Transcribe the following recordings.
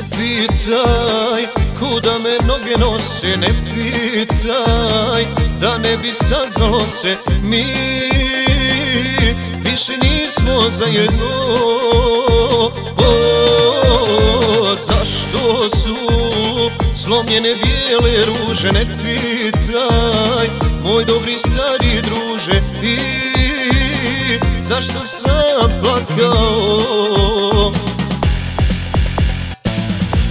pitaj Kuda me noge nose Ne pitaj Da ne bi saznalo se Mi. Više nismo zajedno O, Zašto su Slomljene bijele ruže? Ne pitaj Moj dobri stari druže I Zašto sam plakao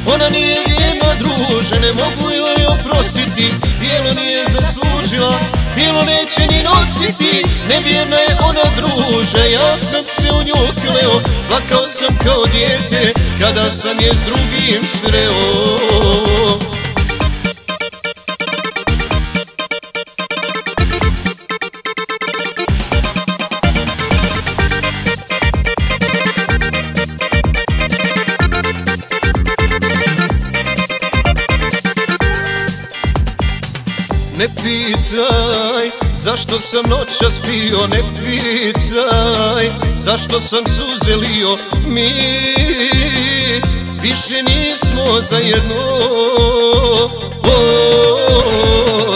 Ona nije vjerna druže, ne mogu joj oprostiti. Bijelo nije zaslužila, bijelo neće ni nositi. Nevjerna je ona druže, ja sam se u nju kleo. Plakao sam kao dijete, kada sam je s drugim sreo Ne pitaj zašto sam noćas pio Ne pitaj zašto sam suze lio Mi? Više nismo zajedno o,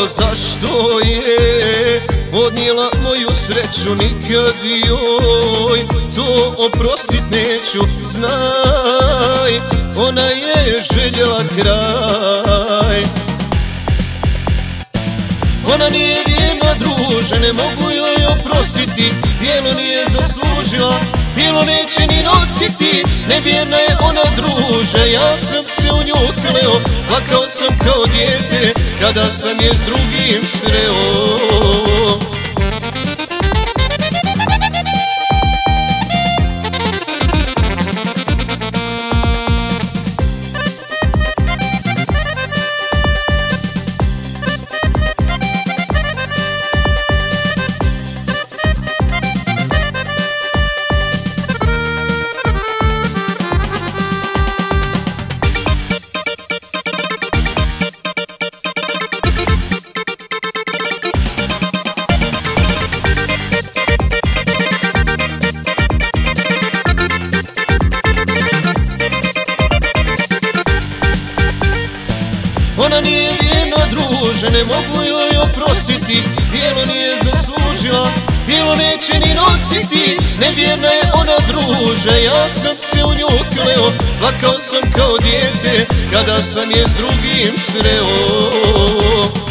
Zašto je odnijela moju sreću Nikad joj? To oprostit neću Znaj, ona je željela kraj ona nije vjerna druže, ne mogu joj oprostiti. Bijelo nije zaslužila, bijelo neće ni nositi. Nevjerna je ona druže, ja sam se u nju kleo. Plakao sam kao dijete, kada sam je s drugim sreo Ona nije vjerna druže, ne mogu joj oprostiti. Bijelo nije zaslužila, bijelo neće ni nositi. Nevjerna je ona druže, ja sam se u nju kleo. Plakao sam kao dijete, kada sam je s drugim sreo